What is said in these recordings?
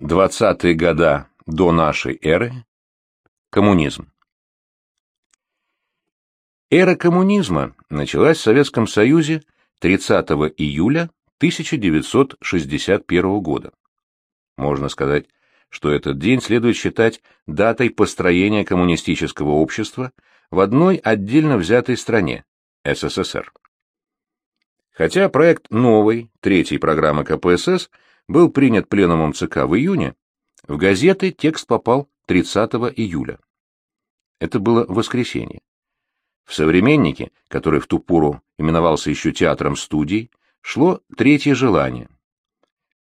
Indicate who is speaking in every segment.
Speaker 1: 20-е года до нашей эры. Коммунизм. Эра коммунизма началась в Советском Союзе 30 июля 1961 года. Можно сказать, что этот день следует считать датой построения коммунистического общества в одной отдельно взятой стране – СССР. Хотя проект новой, третьей программы КПСС был принят пленумом ЦК в июне, в газеты текст попал 30 июля. Это было воскресенье. В «Современнике», который в ту пору именовался еще театром студий, шло третье желание.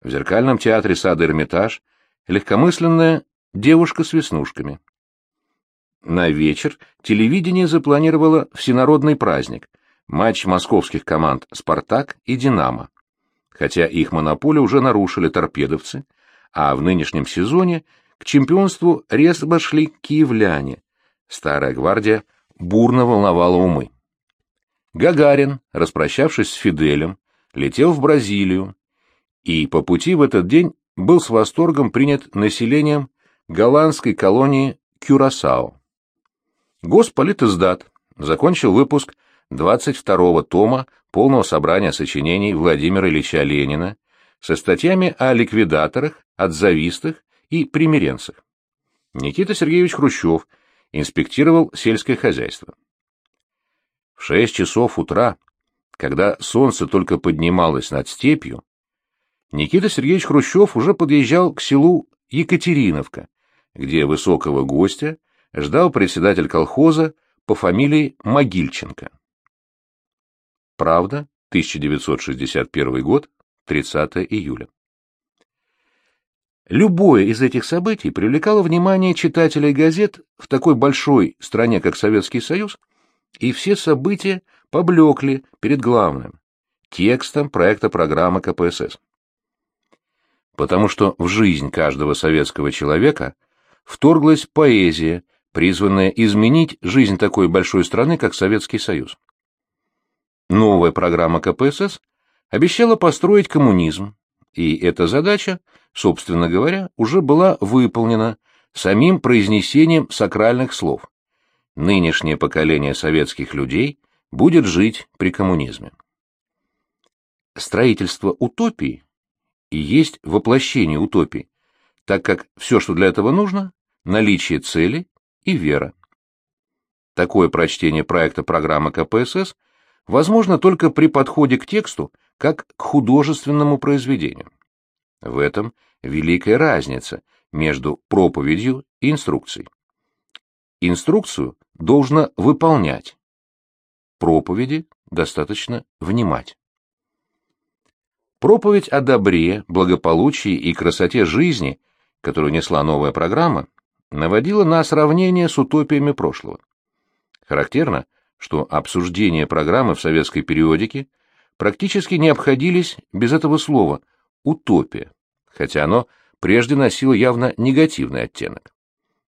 Speaker 1: В зеркальном театре сада Эрмитаж легкомысленная девушка с веснушками. На вечер телевидение запланировало всенародный праздник – матч московских команд «Спартак» и «Динамо», хотя их монополию уже нарушили торпедовцы, а в нынешнем сезоне к чемпионству резко шли киевляне. Старая гвардия бурно волновала умы. Гагарин, распрощавшись с Фиделем, летел в Бразилию, и по пути в этот день был с восторгом принят населением голландской колонии Кюрасао. Госполитиздат закончил выпуск 22-го тома полного собрания сочинений Владимира Ильича Ленина со статьями о ликвидаторах, отзавистах и примиренцах. Никита Сергеевич Хрущев инспектировал сельское хозяйство. В шесть часов утра, когда солнце только поднималось над степью, Никита Сергеевич Хрущев уже подъезжал к селу Екатериновка, где высокого гостя ждал председатель колхоза по фамилии Могильченко. Правда, 1961 год, 30 июля. Любое из этих событий привлекало внимание читателей газет в такой большой стране, как Советский Союз, и все события поблекли перед главным – текстом проекта программы КПСС. Потому что в жизнь каждого советского человека вторглась поэзия, призванная изменить жизнь такой большой страны, как Советский Союз. Новая программа КПСС обещала построить коммунизм, и эта задача, собственно говоря, уже была выполнена самим произнесением сакральных слов. Нынешнее поколение советских людей будет жить при коммунизме. Строительство утопии и есть воплощение утопии, так как все, что для этого нужно, наличие цели и вера. Такое прочтение проекта программы КПСС возможно только при подходе к тексту как к художественному произведению. В этом великая разница между проповедью и инструкцией. Инструкцию должно выполнять. Проповеди достаточно внимать. Проповедь о добре, благополучии и красоте жизни, которую несла новая программа, наводила на сравнение с утопиями прошлого. Характерно, что обсуждения программы в советской периодике практически не обходились без этого слова «утопия», хотя оно прежде носило явно негативный оттенок.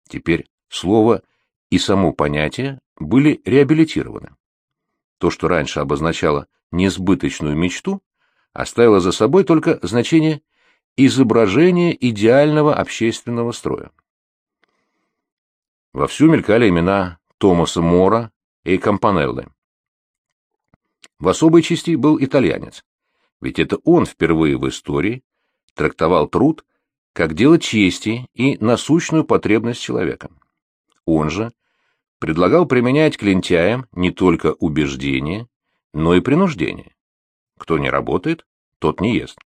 Speaker 1: Теперь слово и само понятие были реабилитированы. То, что раньше обозначало несбыточную мечту, оставило за собой только значение изображения идеального общественного строя. Вовсю мелькали имена Томаса Мора, и Кампанеллы. В особой части был итальянец, ведь это он впервые в истории трактовал труд как дело чести и насущную потребность человека. Он же предлагал применять к лентяям не только убеждение, но и принуждение. Кто не работает, тот не ест.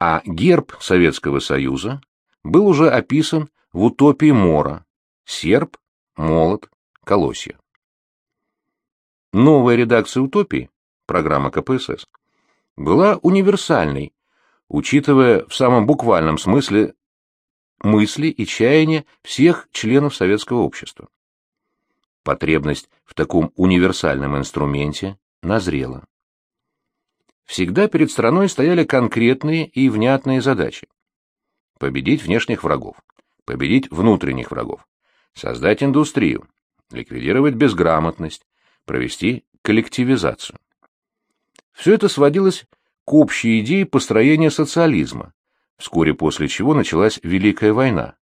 Speaker 1: А герб Советского Союза был уже описан в утопии Мора – серп, молот, колосья. Новая редакция «Утопии», программа КПСС, была универсальной, учитывая в самом буквальном смысле мысли и чаяния всех членов советского общества. Потребность в таком универсальном инструменте назрела. Всегда перед страной стояли конкретные и внятные задачи. Победить внешних врагов, победить внутренних врагов, создать индустрию, ликвидировать безграмотность, провести коллективизацию. Все это сводилось к общей идее построения социализма, вскоре после чего началась Великая война,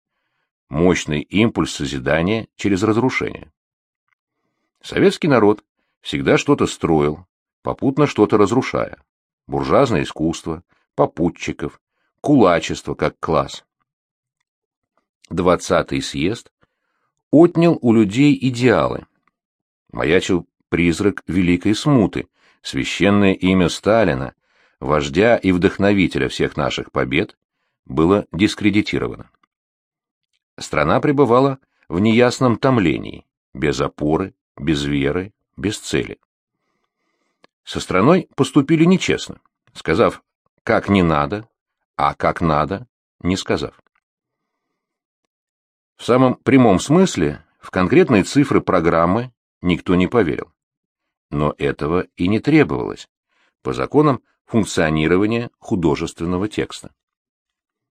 Speaker 1: мощный импульс созидания через разрушение. Советский народ всегда что-то строил, попутно что-то разрушая. Буржуазное искусство, попутчиков, кулачество как класс. Двадцатый съезд отнял у людей идеалы. Маячил призрак великой смуты, священное имя Сталина, вождя и вдохновителя всех наших побед, было дискредитировано. Страна пребывала в неясном томлении, без опоры, без веры, без цели. Со страной поступили нечестно, сказав «как не надо», а «как надо», не сказав. В самом прямом смысле в конкретные цифры программы никто не поверил. Но этого и не требовалось, по законам функционирования художественного текста.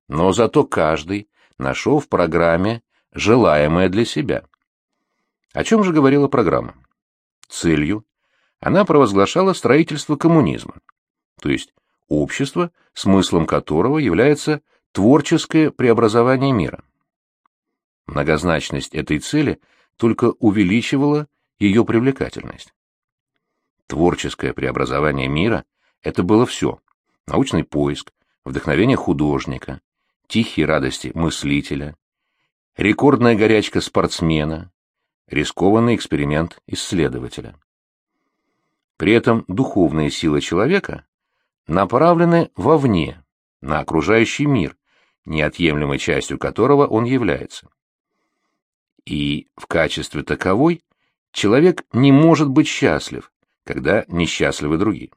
Speaker 1: Но зато каждый нашел в программе желаемое для себя. О чем же говорила программа? Целью она провозглашала строительство коммунизма, то есть общество, смыслом которого является творческое преобразование мира. Многозначность этой цели только увеличивала ее привлекательность. Творческое преобразование мира — это было все. Научный поиск, вдохновение художника, тихие радости мыслителя, рекордная горячка спортсмена, рискованный эксперимент исследователя. При этом духовные силы человека направлены вовне, на окружающий мир, неотъемлемой частью которого он является и в качестве таковой человек не может быть счастлив, когда несчастливы другие.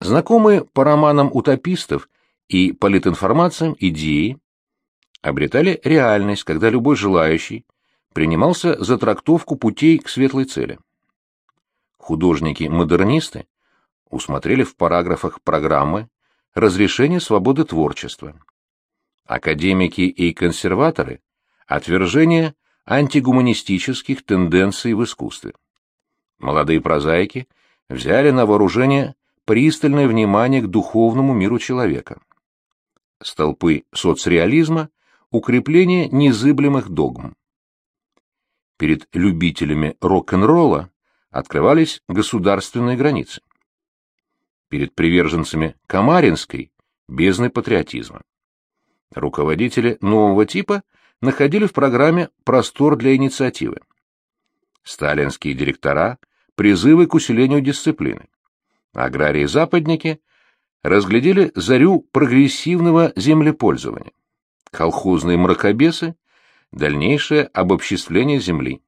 Speaker 1: Знакомые по романам утопистов и политинформациям идеи обретали реальность, когда любой желающий принимался за трактовку путей к светлой цели. Художники-модернисты усмотрели в параграфах программы разрешение свободы творчества. Академики и консерваторы отвержение антигуманистических тенденций в искусстве. Молодые прозаики взяли на вооружение пристальное внимание к духовному миру человека. Столпы соцреализма – укрепление незыблемых догм. Перед любителями рок-н-ролла открывались государственные границы. Перед приверженцами Камаринской – бездны патриотизма. Руководители нового типа – находили в программе простор для инициативы. Сталинские директора – призывы к усилению дисциплины. Аграрии-западники разглядели зарю прогрессивного землепользования. Колхозные мракобесы – дальнейшее обобществление земли.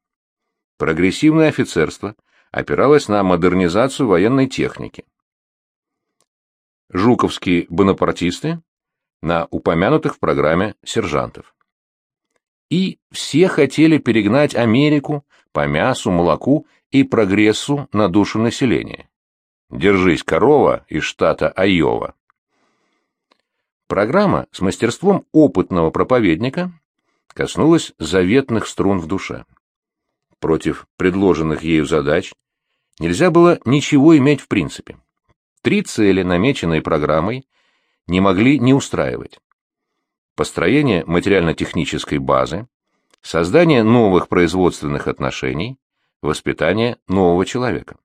Speaker 1: Прогрессивное офицерство опиралось на модернизацию военной техники. Жуковские бонапартисты – на упомянутых в программе сержантов и все хотели перегнать Америку по мясу, молоку и прогрессу на душу населения. Держись, корова из штата Айова. Программа с мастерством опытного проповедника коснулась заветных струн в душе. Против предложенных ею задач нельзя было ничего иметь в принципе. Три цели, намеченные программой, не могли не устраивать построение материально-технической базы, создание новых производственных отношений, воспитание нового человека.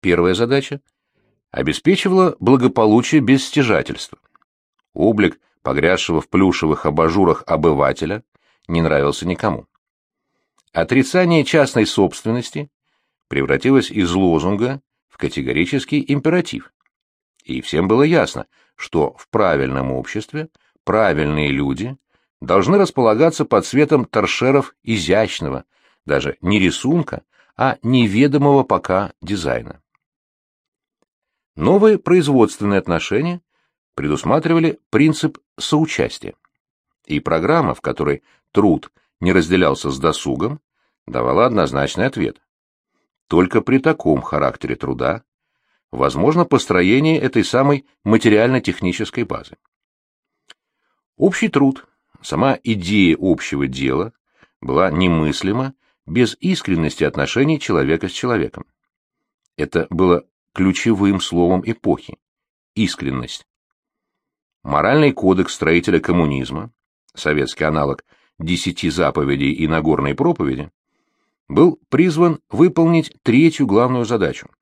Speaker 1: Первая задача обеспечивала благополучие без стяжательства. Облик погрязшего в плюшевых абажурах обывателя не нравился никому. Отрицание частной собственности превратилось из лозунга в категорический императив. И всем было ясно, что в правильном обществе правильные люди должны располагаться под светом торшеров изящного, даже не рисунка, а неведомого пока дизайна. Новые производственные отношения предусматривали принцип соучастия. И программа, в которой труд не разделялся с досугом, давала однозначный ответ. Только при таком характере труда возможно построение этой самой материально-технической базы. Общий труд, сама идея общего дела была немыслима без искренности отношений человека с человеком. Это было ключевым словом эпохи. искренность. Моральный кодекс строителя коммунизма, советский аналог десяти заповедей и Нагорной проповеди, был призван выполнить третью главную задачу –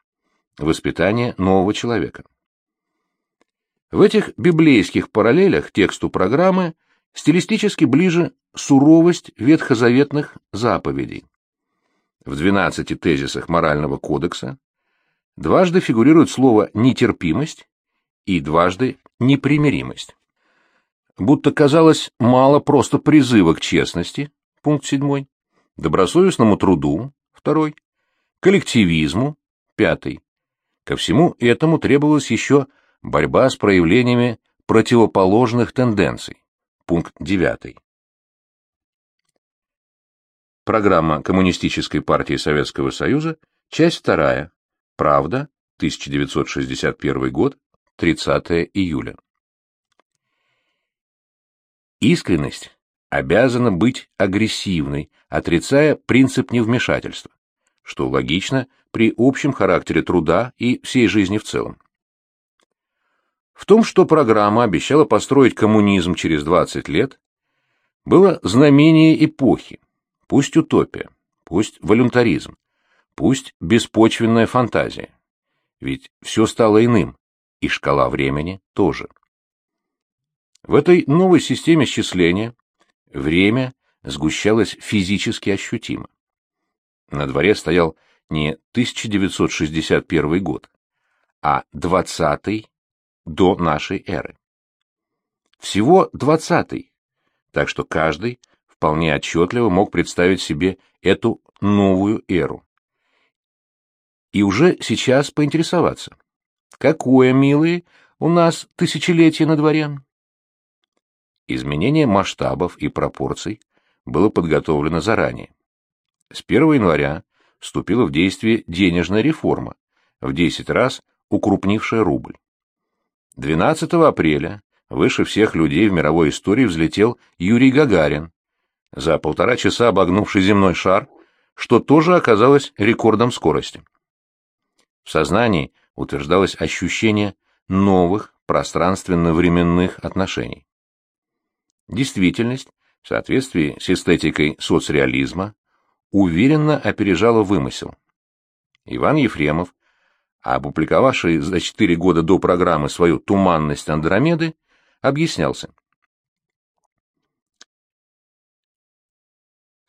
Speaker 1: воспитание нового человека. В этих библейских параллелях тексту программы стилистически ближе суровость ветхозаветных заповедей. В 12 тезисах морального кодекса дважды фигурирует слово «нетерпимость» и дважды «непримиримость». Будто казалось мало просто призыва к честности, пункт 7, добросовестному труду, второй, коллективизму, пятый. Ко всему этому требовалась еще борьба с проявлениями противоположных тенденций, пункт 9. Программа Коммунистической партии Советского Союза, часть 2, Правда, 1961 год, 30 июля. Искренность обязана быть агрессивной, отрицая принцип невмешательства, что логично при общем характере труда и всей жизни в целом. В том, что программа обещала построить коммунизм через 20 лет, было знамение эпохи, пусть утопия, пусть волюнтаризм, Пусть беспочвенная фантазия. Ведь все стало иным, и шкала времени тоже. В этой новой системе счисления время сгущалось физически ощутимо. На дворе стоял не 1961 год, а 20 до нашей эры. Всего 20 так что каждый вполне отчетливо мог представить себе эту новую эру и уже сейчас поинтересоваться. Какое, милые, у нас тысячелетие на дворе? Изменение масштабов и пропорций было подготовлено заранее. С 1 января вступила в действие денежная реформа, в 10 раз укрупнившая рубль. 12 апреля выше всех людей в мировой истории взлетел Юрий Гагарин, за полтора часа обогнувший земной шар, что тоже оказалось рекордом скорости. В сознании утверждалось ощущение новых пространственно-временных отношений. Действительность, в соответствии с эстетикой соцреализма, уверенно опережала вымысел. Иван Ефремов, опубликовавший за четыре года до программы свою «Туманность Андромеды», объяснялся.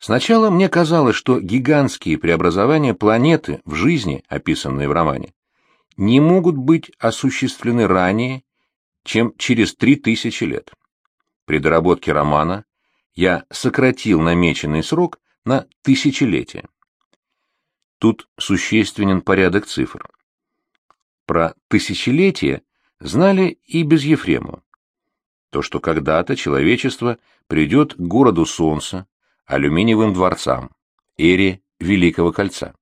Speaker 1: Сначала мне казалось, что гигантские преобразования планеты в жизни, описанные в романе, не могут быть осуществлены ранее, чем через три тысячи лет. При доработке романа я сократил намеченный срок на тысячелетие. Тут существенен порядок цифр. Про тысячелетие знали и без Ефремова. То, что когда-то человечество придет к городу Солнца, алюминиевым дворцам, эре Великого Кольца.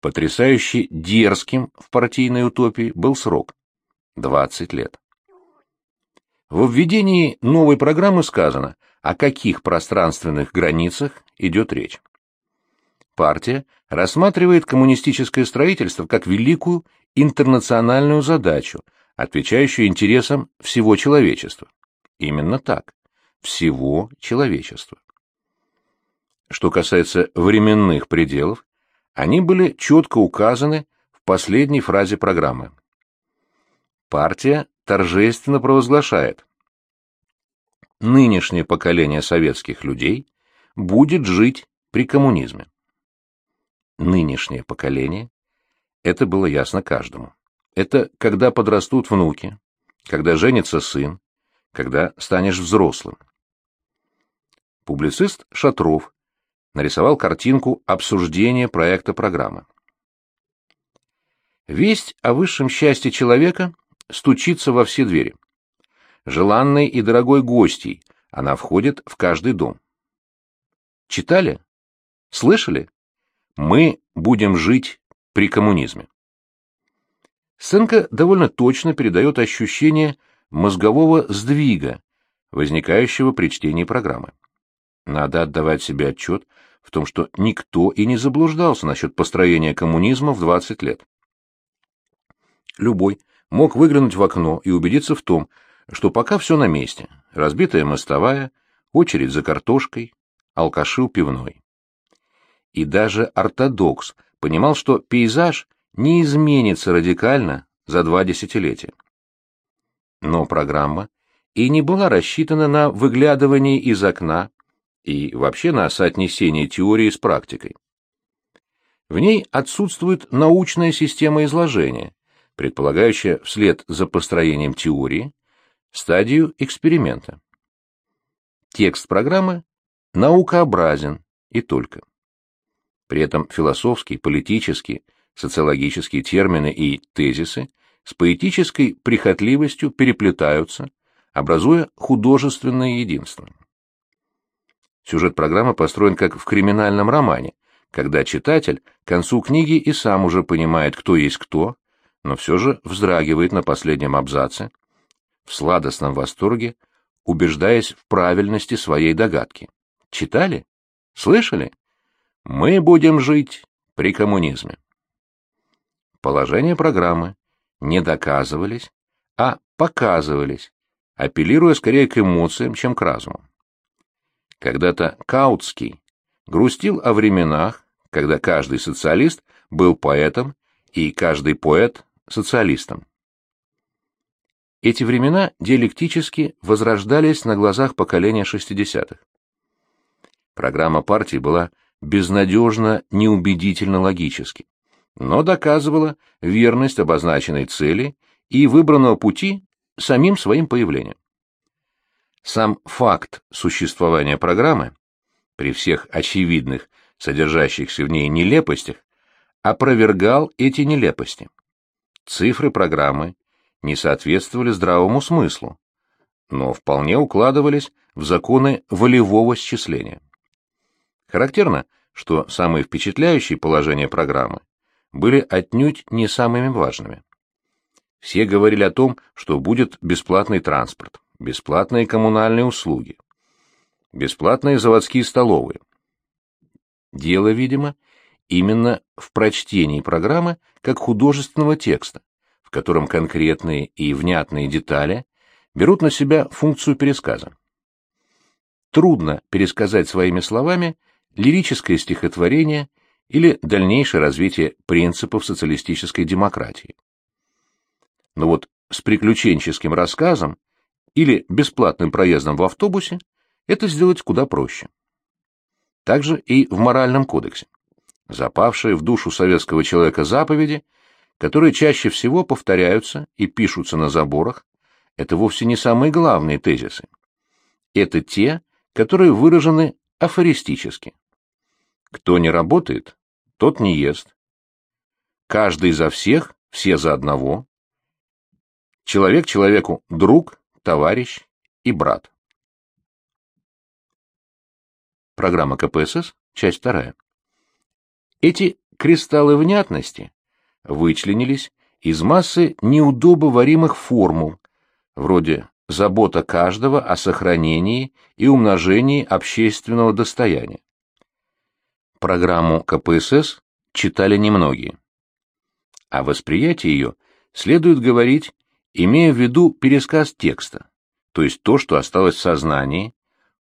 Speaker 1: Потрясающе дерзким в партийной утопии был срок – 20 лет. В введении новой программы сказано, о каких пространственных границах идет речь. Партия рассматривает коммунистическое строительство как великую интернациональную задачу, отвечающую интересам всего человечества. Именно так. Всего человечества. Что касается временных пределов, они были четко указаны в последней фразе программы. Партия торжественно провозглашает. Нынешнее поколение советских людей будет жить при коммунизме. Нынешнее поколение – это было ясно каждому. Это когда подрастут внуки, когда женится сын, когда станешь взрослым. Публицист Шатров нарисовал картинку обсуждения проекта программы. Весть о высшем счастье человека стучится во все двери. Желанной и дорогой гостьей она входит в каждый дом. Читали? Слышали? Мы будем жить при коммунизме. Сценка довольно точно передает ощущение мозгового сдвига, возникающего при чтении программы. Надо отдавать себе отчет, в том, что никто и не заблуждался насчет построения коммунизма в 20 лет. Любой, мог выглянуть в окно и убедиться в том, что пока все на месте. Разбитая мостовая, очередь за картошкой, алкаши у пивной. И даже ортодокс понимал, что пейзаж не изменится радикально за два десятилетия. Но программа и не была рассчитана на выглядывание из окна и вообще на соотнесение теории с практикой. В ней отсутствует научная система изложения, предполагающая вслед за построением теории стадию эксперимента. Текст программы наукообразен и только. При этом философские, политические, социологические термины и тезисы с поэтической прихотливостью переплетаются, образуя художественное единство. Сюжет программы построен как в криминальном романе, когда читатель к концу книги и сам уже понимает, кто есть кто, но все же вздрагивает на последнем абзаце, в сладостном восторге, убеждаясь в правильности своей догадки. Читали? Слышали? Мы будем жить при коммунизме. Положения программы не доказывались, а показывались, апеллируя скорее к эмоциям, чем к разуму. Когда-то Каутский грустил о временах, когда каждый социалист был поэтом и каждый поэт – социалистом. Эти времена диалектически возрождались на глазах поколения 60-х. Программа партии была безнадежно неубедительно логически, но доказывала верность обозначенной цели и выбранного пути самим своим появлением. Сам факт существования программы, при всех очевидных, содержащихся в ней нелепостях, опровергал эти нелепости. Цифры программы не соответствовали здравому смыслу, но вполне укладывались в законы волевого счисления. Характерно, что самые впечатляющие положения программы были отнюдь не самыми важными. Все говорили о том, что будет бесплатный транспорт, бесплатные коммунальные услуги, бесплатные заводские столовые. Дело, видимо, именно в прочтении программы как художественного текста, в котором конкретные и внятные детали берут на себя функцию пересказа. Трудно пересказать своими словами лирическое стихотворение или дальнейшее развитие принципов социалистической демократии. Но вот с приключенческим рассказом или бесплатным проездом в автобусе это сделать куда проще. Также и в моральном кодексе. Запавшие в душу советского человека заповеди, которые чаще всего повторяются и пишутся на заборах, это вовсе не самые главные тезисы. Это те, которые выражены афористически. Кто не работает, тот не ест. Каждый за всех, все за одного. Человек человеку друг, товарищ и брат. Программа КПСС, часть вторая. Эти кристаллы внятности вычленились из массы неудобоваримых формул, вроде забота каждого о сохранении и умножении общественного достояния. Программу КПСС читали немногие. О восприятии ее следует говорить, имея в виду пересказ текста, то есть то, что осталось в сознании,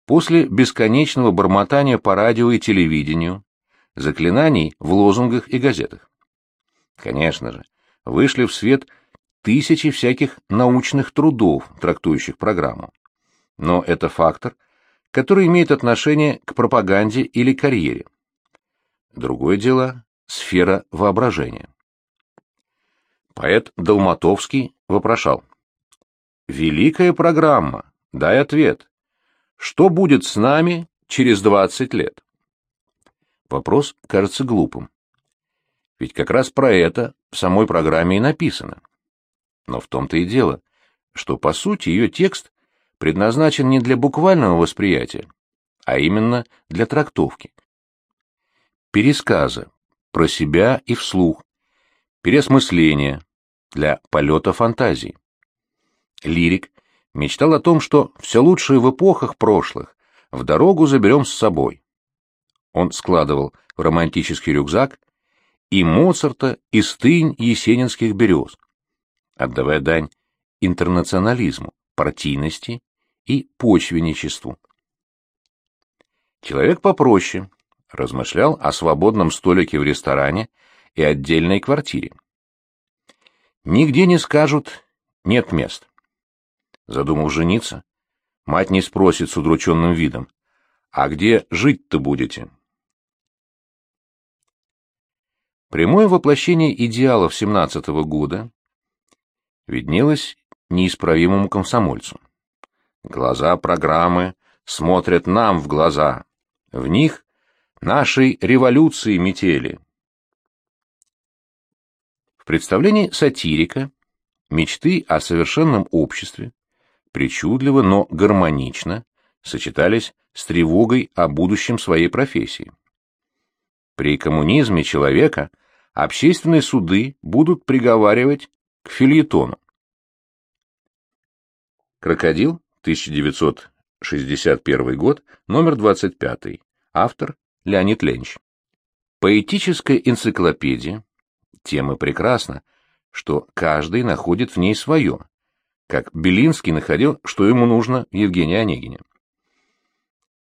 Speaker 1: после бесконечного бормотания по радио и телевидению, заклинаний в лозунгах и газетах. Конечно же, вышли в свет тысячи всяких научных трудов, трактующих программу. Но это фактор, который имеет отношение к пропаганде или карьере. Другое дело — сфера воображения. Поэт Долматовский вопрошал. «Великая программа, дай ответ. Что будет с нами через двадцать лет?» Вопрос кажется глупым. Ведь как раз про это в самой программе и написано. Но в том-то и дело, что по сути ее текст предназначен не для буквального восприятия, а именно для трактовки пересказа, про себя и вслух, переосмысления, для полета фантазии. Лирик мечтал о том, что все лучшее в эпохах прошлых в дорогу заберем с собой. Он складывал в романтический рюкзак и Моцарта, и стынь есенинских берез, отдавая дань интернационализму, партийности и почвенничеству. Человек попроще размышлял о свободном столике в ресторане и отдельной квартире. Нигде не скажут «нет мест». Задумал жениться, мать не спросит с удрученным видом, «А где жить-то будете?» Прямое воплощение идеалов семнадцатого года виднелось неисправимому комсомольцу. Глаза программы смотрят нам в глаза. В них нашей революции метели. В представлении сатирика мечты о совершенном обществе причудливо, но гармонично сочетались с тревогой о будущем своей профессии. При коммунизме человека общественные суды будут приговаривать к фильетону. Крокодил, 1961 год, номер 25. Автор Леонид Ленч. Поэтическая энциклопедия. Тема прекрасна, что каждый находит в ней свое, как Белинский находил, что ему нужно в Онегине.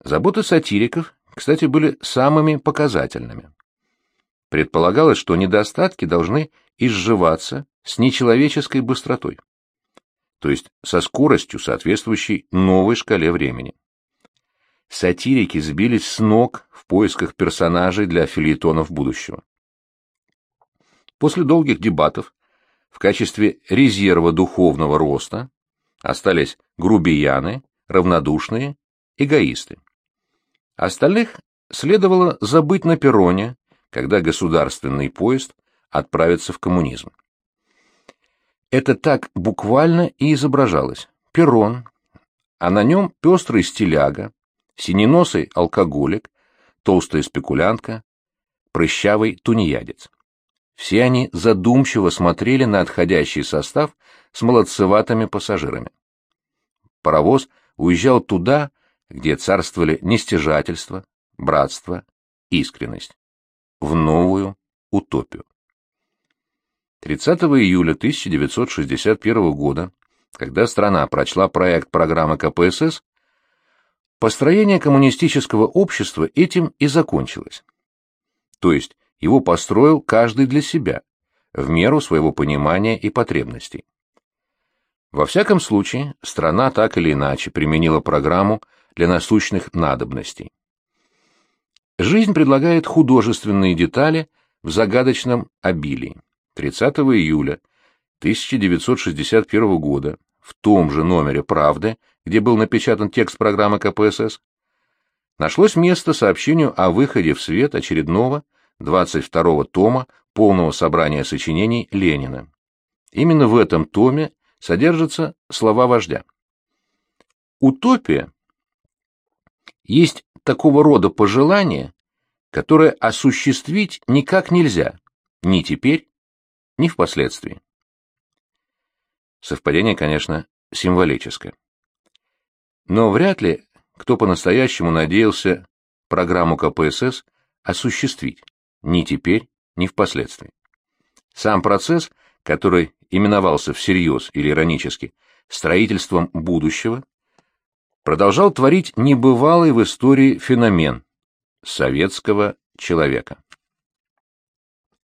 Speaker 1: Заботы сатириков, кстати, были самыми показательными. Предполагалось, что недостатки должны изживаться с нечеловеческой быстротой, то есть со скоростью, соответствующей новой шкале времени. Сатирики сбились с ног в поисках персонажей для филетонов будущего. После долгих дебатов в качестве резерва духовного роста остались грубияны, равнодушные, эгоисты. Остальных следовало забыть на перроне, когда государственный поезд отправится в коммунизм. Это так буквально и изображалось. Перрон, а на нем пестрый стиляга, синеносый алкоголик, толстая спекулянтка, прыщавый тунеядец. Все они задумчиво смотрели на отходящий состав с молодцеватыми пассажирами. Паровоз уезжал туда, где царствовали нестяжательство, братство, искренность в новую утопию. 30 июля 1961 года, когда страна прочла проект программы КПСС, построение коммунистического общества этим и закончилось. То есть его построил каждый для себя, в меру своего понимания и потребностей. Во всяком случае, страна так или иначе применила программу для насущных надобностей. Жизнь предлагает художественные детали в загадочном обилии. 30 июля 1961 года в том же номере «Правды», где был напечатан текст программы КПСС, нашлось место сообщению о выходе в свет очередного 22-го тома полного собрания сочинений Ленина. Именно в этом томе содержатся слова вождя. Утопия есть такого рода пожелание, которое осуществить никак нельзя, ни теперь, ни впоследствии. Совпадение, конечно, символическое. Но вряд ли кто по-настоящему надеялся программу КПСС осуществить, ни теперь, ни впоследствии. Сам процесс, который именовался всерьез или иронически строительством будущего, продолжал творить небывалый в истории феномен советского человека.